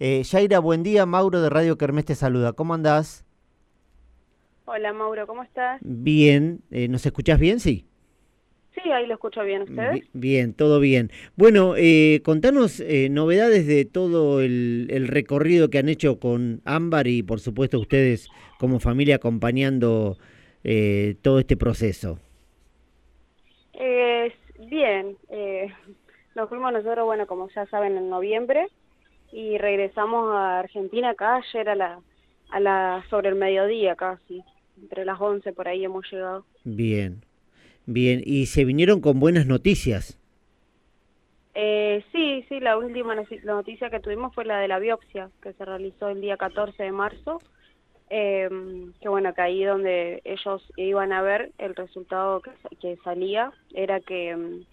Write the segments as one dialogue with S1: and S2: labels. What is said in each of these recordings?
S1: Eh, Yaira, buen día. Mauro de Radio Kermés te saluda. ¿Cómo andás?
S2: Hola Mauro, ¿cómo estás?
S1: Bien. Eh, ¿Nos escuchás bien? Sí.
S2: Sí, ahí lo escucho bien. ¿Ustedes?
S1: Bien, todo bien. Bueno, eh, contanos eh, novedades de todo el, el, recorrido que han hecho con Ámbar y por supuesto ustedes como familia acompañando eh, todo este proceso.
S2: Bien, eh, nos fuimos nosotros, bueno, como ya saben, en noviembre y regresamos a Argentina acá ayer a la, a la sobre el mediodía casi, entre las 11 por ahí hemos llegado.
S1: Bien, bien, y se vinieron con buenas noticias.
S2: Eh, sí, sí, la última noticia que tuvimos fue la de la biopsia que se realizó el día 14 de marzo. Eh, que bueno, que ahí donde ellos iban a ver el resultado que, que salía era que um,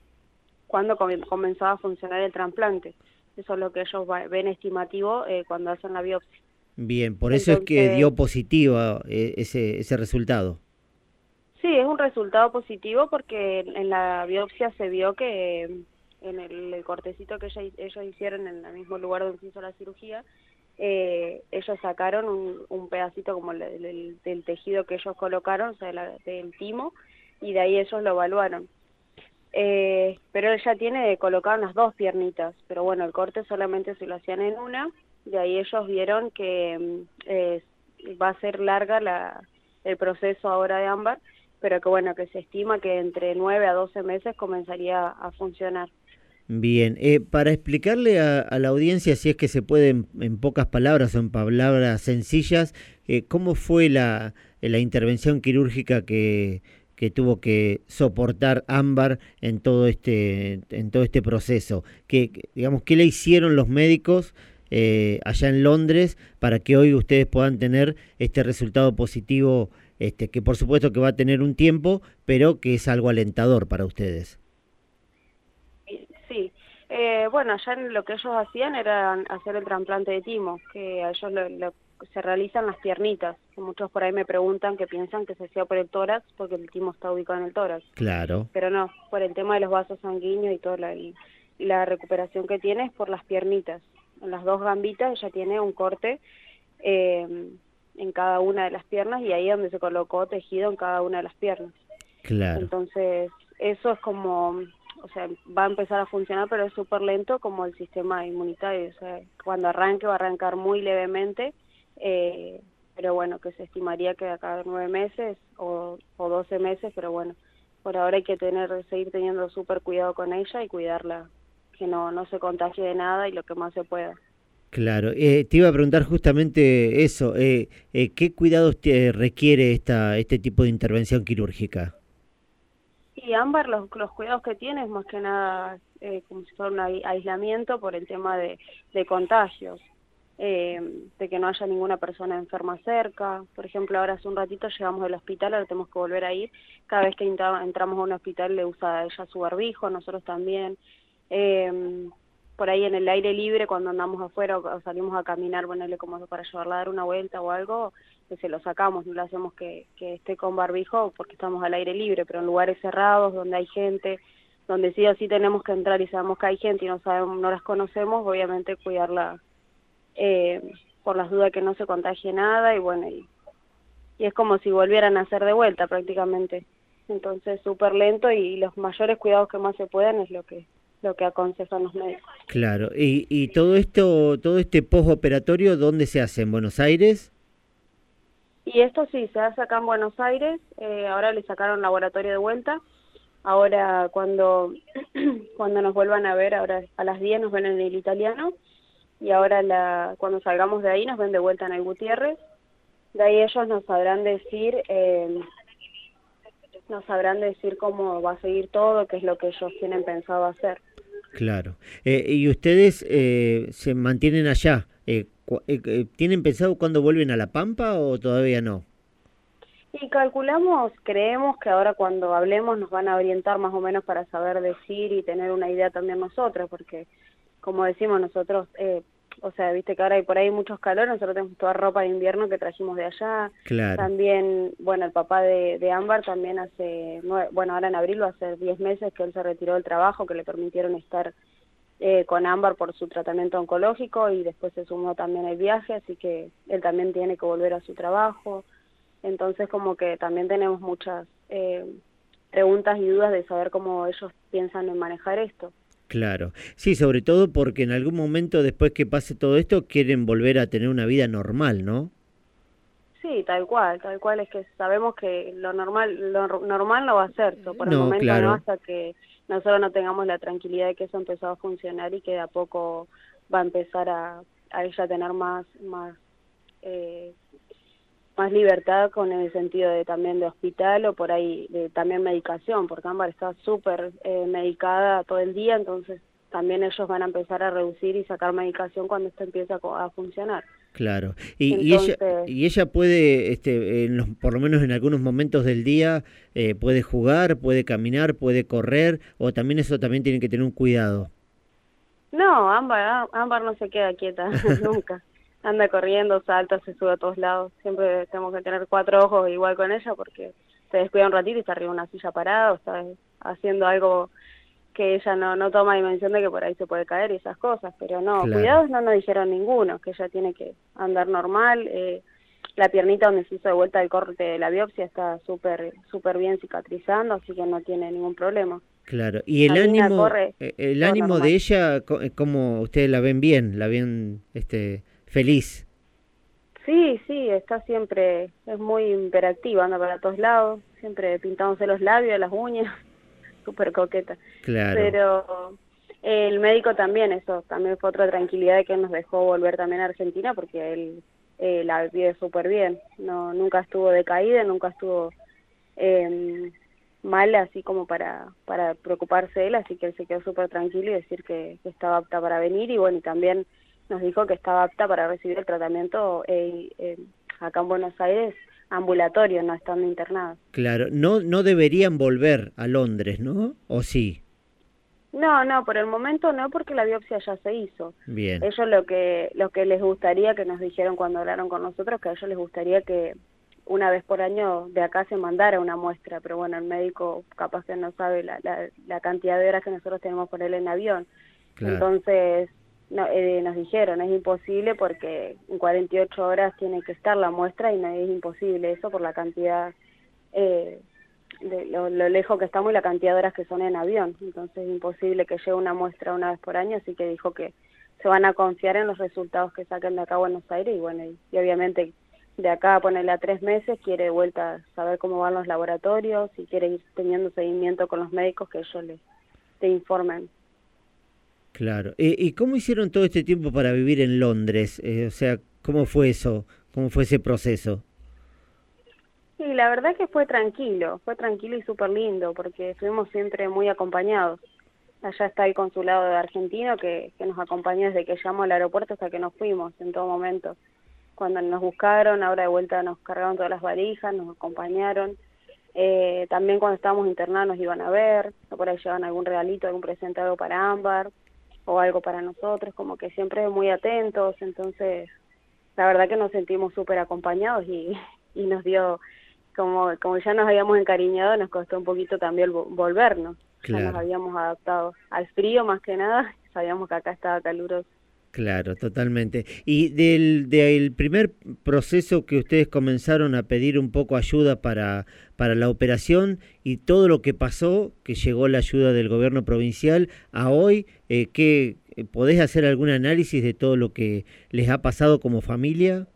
S2: cuando com comenzaba a funcionar el trasplante. Eso es lo que ellos ven estimativo eh, cuando hacen la biopsia.
S1: Bien, por eso es que dio positivo eh, ese, ese resultado.
S2: Sí, es un resultado positivo porque en la biopsia se vio que en el, el cortecito que ella, ellos hicieron en el mismo lugar donde se hizo la cirugía, eh, ellos sacaron un, un pedacito como el, el, del tejido que ellos colocaron, o sea, la, del timo, y de ahí ellos lo evaluaron. Eh, pero ella tiene colocaron las dos piernitas, pero bueno, el corte solamente se lo hacían en una, de ahí ellos vieron que eh, va a ser larga la, el proceso ahora de ámbar, pero que bueno, que se estima que entre 9 a 12 meses comenzaría a funcionar.
S1: Bien, eh, para explicarle a, a, la audiencia, si es que se puede en, en pocas palabras o en palabras sencillas, eh, ¿cómo fue la, la intervención quirúrgica que, que tuvo que soportar Ámbar en todo este, en todo este proceso? ¿Qué, digamos, ¿Qué le hicieron los médicos eh, allá en Londres para que hoy ustedes puedan tener este resultado positivo, este, que por supuesto que va a tener un tiempo, pero que es algo alentador para ustedes?
S2: Sí, eh, bueno, allá lo que ellos hacían era hacer el trasplante de timo, que a ellos lo, lo, se realizan las piernitas. Muchos por ahí me preguntan que piensan que se hacía por el tórax, porque el timo está ubicado en el tórax.
S1: Claro.
S2: Pero no, por el tema de los vasos sanguíneos y toda la, y la recuperación que tiene es por las piernitas. En las dos gambitas ella tiene un corte eh, en cada una de las piernas y ahí es donde se colocó tejido en cada una de las piernas.
S1: Claro.
S2: Entonces, eso es como o sea, va a empezar a funcionar, pero es súper lento como el sistema inmunitario. O sea, cuando arranque va a arrancar muy levemente, eh, pero bueno, que se estimaría que de acá a nueve meses o, o 12 meses, pero bueno, por ahora hay que tener seguir teniendo súper cuidado con ella y cuidarla, que no, no se contagie de nada y lo que más se pueda.
S1: Claro, eh, te iba a preguntar justamente eso, eh, eh, ¿qué cuidados te requiere esta, este tipo de intervención quirúrgica?
S2: Y Ámbar, los, los cuidados que tiene es más que nada eh, como si fuera un aislamiento por el tema de, de contagios, eh, de que no haya ninguna persona enferma cerca. Por ejemplo, ahora hace un ratito llegamos del hospital, ahora tenemos que volver a ir. Cada vez que entramos a un hospital le usa ella su barbijo, nosotros también. Eh, por ahí en el aire libre, cuando andamos afuera o salimos a caminar, ponerle como para llevarla a dar una vuelta o algo, que se lo sacamos, no le hacemos que, que esté con barbijo porque estamos al aire libre, pero en lugares cerrados donde hay gente, donde sí o sí tenemos que entrar y sabemos que hay gente y no sabemos, no las conocemos, obviamente cuidarla eh, por las dudas que no se contagie nada y bueno, y, y es como si volvieran a hacer de vuelta prácticamente. Entonces súper lento y los mayores cuidados que más se puedan es lo que lo que aconsejan los médicos.
S1: Claro, y, y todo esto, todo este postoperatorio, ¿dónde se hace? ¿En Buenos Aires?
S2: Y esto sí, se hace acá en Buenos Aires, eh, ahora le sacaron laboratorio de vuelta, ahora cuando, cuando nos vuelvan a ver, ahora a las 10 nos ven en el italiano, y ahora la, cuando salgamos de ahí nos ven de vuelta en el Gutiérrez, de ahí ellos nos sabrán decir, eh, nos sabrán decir cómo va a seguir todo, qué es lo que ellos tienen pensado hacer.
S1: Claro. Eh, ¿Y ustedes eh, se mantienen allá? Eh, ¿Tienen pensado cuándo vuelven a La Pampa o todavía no?
S2: Y calculamos, creemos que ahora cuando hablemos nos van a orientar más o menos para saber decir y tener una idea también nosotros, porque como decimos nosotros, eh, o sea, viste que ahora hay por ahí muchos calores, nosotros tenemos toda ropa de invierno que trajimos de allá.
S1: Claro.
S2: También, bueno, el papá de, de Ámbar también hace, nueve, bueno, ahora en abril, hace 10 meses que él se retiró del trabajo, que le permitieron estar eh, con Ámbar por su tratamiento oncológico y después se sumó también el viaje, así que él también tiene que volver a su trabajo. Entonces como que también tenemos muchas eh, preguntas y dudas de saber cómo ellos piensan en manejar esto.
S1: Claro, sí, sobre todo porque en algún momento después que pase todo esto quieren volver a tener una vida normal, ¿no?
S2: Sí, tal cual, tal cual. Es que sabemos que lo normal lo normal no va a ser, por el momento no hasta que nosotros no tengamos la tranquilidad de que eso empezó a funcionar y que de a poco va a empezar a, a ella tener más más eh, más libertad con el sentido de también de hospital o por ahí de también medicación porque Ámbar está súper eh, medicada todo el día entonces también ellos van a empezar a reducir y sacar medicación cuando esto empiece a, funcionar.
S1: Claro. Y, ella, y ella puede, este, en los, por lo menos en algunos momentos del día, eh, puede jugar, puede caminar, puede correr, o también eso también tiene que tener un cuidado.
S2: No, Ámbar, Ámbar no se queda quieta nunca. Anda corriendo, salta, se sube a todos lados. Siempre tenemos que tener cuatro ojos igual con ella porque se descuida un ratito y está arriba de una silla parada o está haciendo algo que ella no, no toma dimensión de que por ahí se puede caer y esas cosas, pero no, cuidados no nos dijeron ninguno, que ella tiene que andar normal, eh, la piernita donde se hizo de vuelta el corte de la biopsia está súper súper bien cicatrizando, así que no tiene ningún problema.
S1: Claro, y el ánimo, eh, el ánimo de ella, eh, como ustedes la ven bien, la ven este feliz.
S2: Sí, sí, está siempre, es muy imperactiva, anda para todos lados, siempre pintándose los labios, las uñas súper coqueta.
S1: Claro.
S2: Pero el médico también, eso también fue otra tranquilidad de que nos dejó volver también a Argentina porque él eh, la vive súper bien. no Nunca estuvo decaída, nunca estuvo eh, mal así como para, para preocuparse de él, así que él se quedó súper tranquilo y decir que, estaba apta para venir y bueno, y también nos dijo que estaba apta para recibir el tratamiento eh, eh, acá en Buenos Aires ambulatorio, no estando internado.
S1: Claro, no, no deberían volver a Londres, ¿no? ¿O sí?
S2: No, no, por el momento no, porque la biopsia ya se hizo.
S1: Bien.
S2: Ellos lo que, lo que les gustaría, que nos dijeron cuando hablaron con nosotros, que a ellos les gustaría que una vez por año de acá se mandara una muestra, pero bueno, el médico capaz que no sabe la, la, la cantidad de horas que nosotros tenemos por él en avión. Entonces, no, eh, nos dijeron, es imposible porque en 48 horas tiene que estar la muestra y no es imposible eso por la cantidad, eh, de lo, lejos que estamos y la cantidad de horas que son en avión. Entonces es imposible que llegue una muestra una vez por año, así que dijo que se van a confiar en los resultados que saquen de acá a Buenos Aires y bueno, y, obviamente de acá a ponerle a tres meses quiere de vuelta saber cómo van los laboratorios y quiere ir teniendo seguimiento con los médicos que ellos le, te informen.
S1: Claro. ¿Y cómo hicieron todo este tiempo para vivir en Londres? Eh, o sea, ¿cómo fue eso? ¿Cómo fue ese proceso?
S2: Sí, la verdad que fue tranquilo, fue tranquilo y súper lindo, porque estuvimos siempre muy acompañados. Allá está el consulado de argentino que, nos acompañó desde que llamó al aeropuerto hasta que nos fuimos en todo momento. Cuando nos buscaron, ahora de vuelta nos cargaron todas las valijas, nos acompañaron. Eh, también cuando estábamos internados nos iban a ver, por ahí llevan algún regalito, algún presente, algo para Ámbar o algo para nosotros, como que siempre muy atentos, entonces la verdad que nos sentimos súper acompañados y, y nos dio, como, como ya nos habíamos encariñado, nos costó un poquito también volvernos, ya nos habíamos adaptado al frío más que nada, sabíamos que acá estaba caluroso.
S1: Claro, totalmente. Y del, del primer proceso que ustedes comenzaron a pedir un poco ayuda para, para la operación y todo lo que pasó, que llegó la ayuda del gobierno provincial, a hoy, eh, ¿qué, ¿podés hacer algún análisis de todo lo que les ha pasado como familia?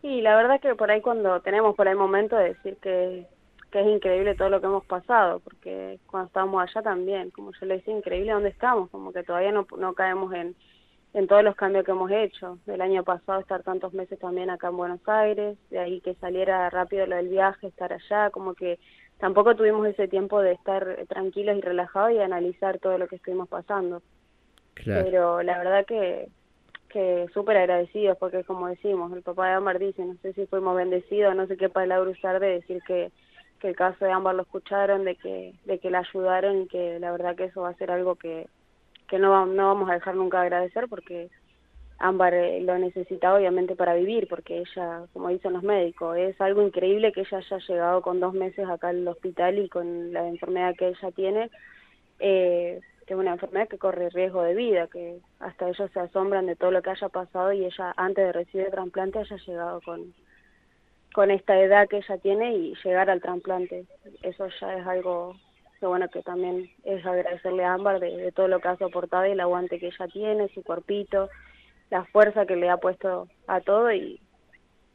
S2: Sí, la verdad que por ahí cuando tenemos por ahí momento de decir que que es increíble todo lo que hemos pasado, porque cuando estábamos allá también, como yo le decía, increíble dónde estamos, como que todavía no, no caemos en, en todos los cambios que hemos hecho. Del año pasado estar tantos meses también acá en Buenos Aires, de ahí que saliera rápido lo del viaje, estar allá, como que tampoco tuvimos ese tiempo de estar tranquilos y relajados y analizar todo lo que estuvimos pasando. Pero la verdad que que súper agradecidos porque como decimos, el papá de Amar dice, no sé si fuimos bendecidos, no sé qué palabra usar de decir que que el caso de Ámbar lo escucharon, de que, de que la ayudaron y que la verdad que eso va a ser algo que, que no, no vamos a dejar nunca de agradecer porque Ámbar eh, lo necesita obviamente para vivir, porque ella, como dicen los médicos, es algo increíble que ella haya llegado con dos meses acá al hospital y con la enfermedad que ella tiene, eh, que es una enfermedad que corre riesgo de vida, que hasta ellos se asombran de todo lo que haya pasado y ella antes de recibir el trasplante haya llegado con, con esta edad que ella tiene y llegar al trasplante. Eso ya es algo que bueno que también es agradecerle a Ámbar de, todo lo que ha soportado y el aguante que ella tiene, su cuerpito, la fuerza que le ha puesto a todo y,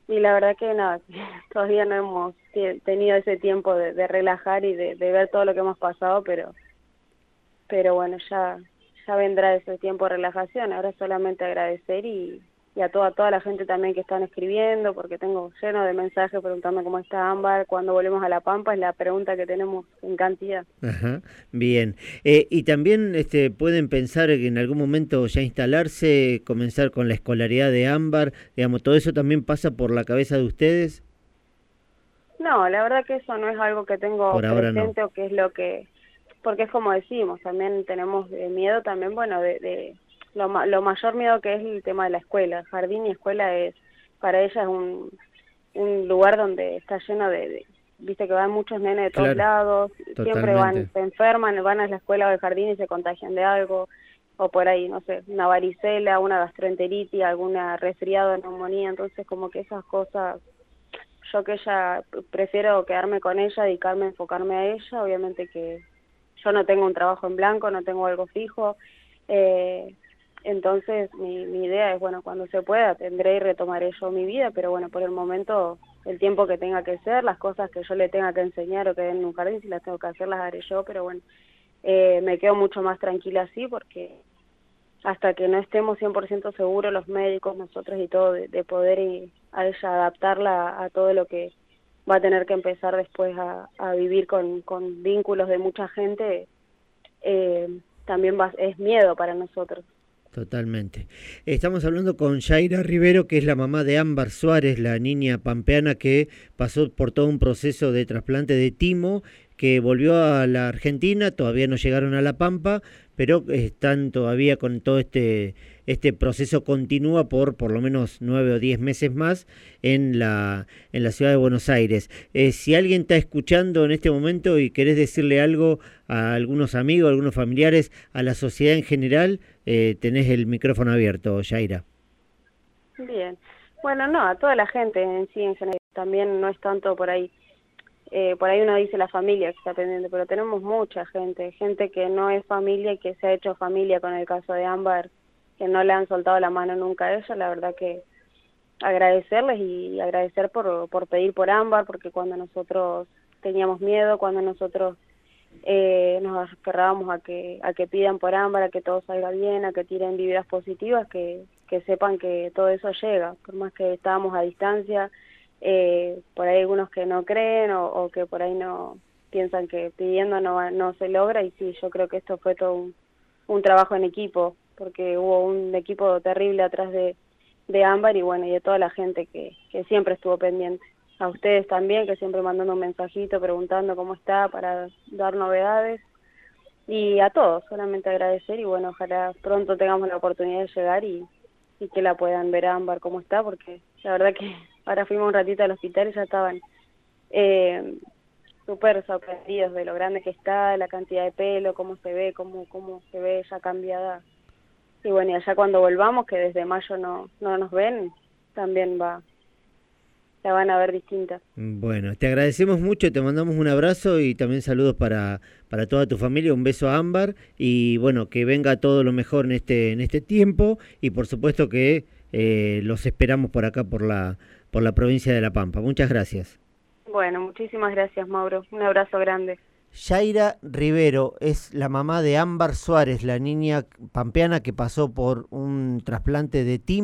S2: y la verdad que nada, todavía no hemos tenido ese tiempo de, relajar y de, de ver todo lo que hemos pasado, pero pero bueno, ya, ya vendrá ese tiempo de relajación, ahora solamente agradecer y, y a toda, toda la gente también que están escribiendo, porque tengo lleno de mensajes preguntando cómo está Ámbar, cuando volvemos a La Pampa, es la pregunta que tenemos en cantidad.
S1: Ajá, bien. Eh, y también este, pueden pensar que en algún momento ya instalarse, comenzar con la escolaridad de Ámbar, digamos, ¿todo eso también pasa por la cabeza de ustedes?
S2: No, la verdad que eso no es algo que tengo presente o que es lo que porque es como decimos, también tenemos miedo también, bueno, de, lo, lo, mayor miedo que es el tema de la escuela. Jardín y escuela es, para ella es un, un lugar donde está lleno de, viste que van muchos nenes de todos lados, siempre van, se enferman, van a la escuela o al jardín y se contagian de algo, o por ahí, no sé, una varicela, una gastroenteritis, alguna resfriado, neumonía, entonces como que esas cosas yo que ella prefiero quedarme con ella, dedicarme, enfocarme a ella, obviamente que yo no tengo un trabajo en blanco, no tengo algo fijo, eh, entonces mi, idea es, bueno, cuando se pueda tendré y retomaré yo mi vida, pero bueno, por el momento el tiempo que tenga que ser, las cosas que yo le tenga que enseñar o que den en un jardín, si las tengo que hacer las haré yo, pero bueno, eh, me quedo mucho más tranquila así porque hasta que no estemos 100% seguros los médicos, nosotros y todo, de, poder y a ella adaptarla a todo lo que va a tener que empezar después a, a vivir con, con, vínculos de mucha gente, eh, también va, es miedo para nosotros.
S1: Totalmente. Estamos hablando con Yaira Rivero, que es la mamá de Ámbar Suárez, la niña pampeana que pasó por todo un proceso de trasplante de timo, que volvió a la Argentina, todavía no llegaron a La Pampa, pero están todavía con todo este, este proceso continúa por por lo menos nueve o diez meses más en la, en la ciudad de Buenos Aires. Eh, si alguien está escuchando en este momento y querés decirle algo a algunos amigos, a algunos familiares, a la sociedad en general, eh, tenés el micrófono abierto, Yaira.
S2: Bien. Bueno, no, a toda la gente en sí en general. También no es tanto por ahí eh, por ahí uno dice la familia que está pendiente, pero tenemos mucha gente, gente que no es familia y que se ha hecho familia con el caso de Ámbar, que no le han soltado la mano nunca a ella, la verdad que agradecerles y agradecer por, por pedir por Ámbar, porque cuando nosotros teníamos miedo, cuando nosotros eh, nos aferrábamos a que, a que pidan por Ámbar, a que todo salga bien, a que tiren vidas positivas, que, que sepan que todo eso llega, por más que estábamos a distancia, eh, por ahí algunos que no creen o, que por ahí no piensan que pidiendo no, no se logra y sí, yo creo que esto fue todo un, un trabajo en equipo, porque hubo un equipo terrible atrás de, de Ámbar y bueno, y de toda la gente que, que siempre estuvo pendiente. A ustedes también, que siempre mandando un mensajito preguntando cómo está para dar novedades. Y a todos, solamente agradecer y bueno, ojalá pronto tengamos la oportunidad de llegar y, y que la puedan ver a Ámbar cómo está, porque la verdad que ahora fuimos un ratito al hospital y ya estaban eh, súper sorprendidos de lo grande que está, la cantidad de pelo, cómo se ve, cómo, cómo se ve ya cambiada. Y bueno, y allá cuando volvamos, que desde mayo no, no nos ven, también va, la van a ver distinta.
S1: Bueno, te agradecemos mucho, te mandamos un abrazo y también saludos para, para toda tu familia, un beso a Ámbar y bueno, que venga todo lo mejor en este, en este tiempo y por supuesto que eh, los esperamos por acá, por la, por la provincia de La Pampa. Muchas gracias.
S2: Bueno, muchísimas gracias, Mauro. Un abrazo grande.
S1: Yaira Rivero es la mamá de Ámbar Suárez, la niña pampeana que pasó por un trasplante de tim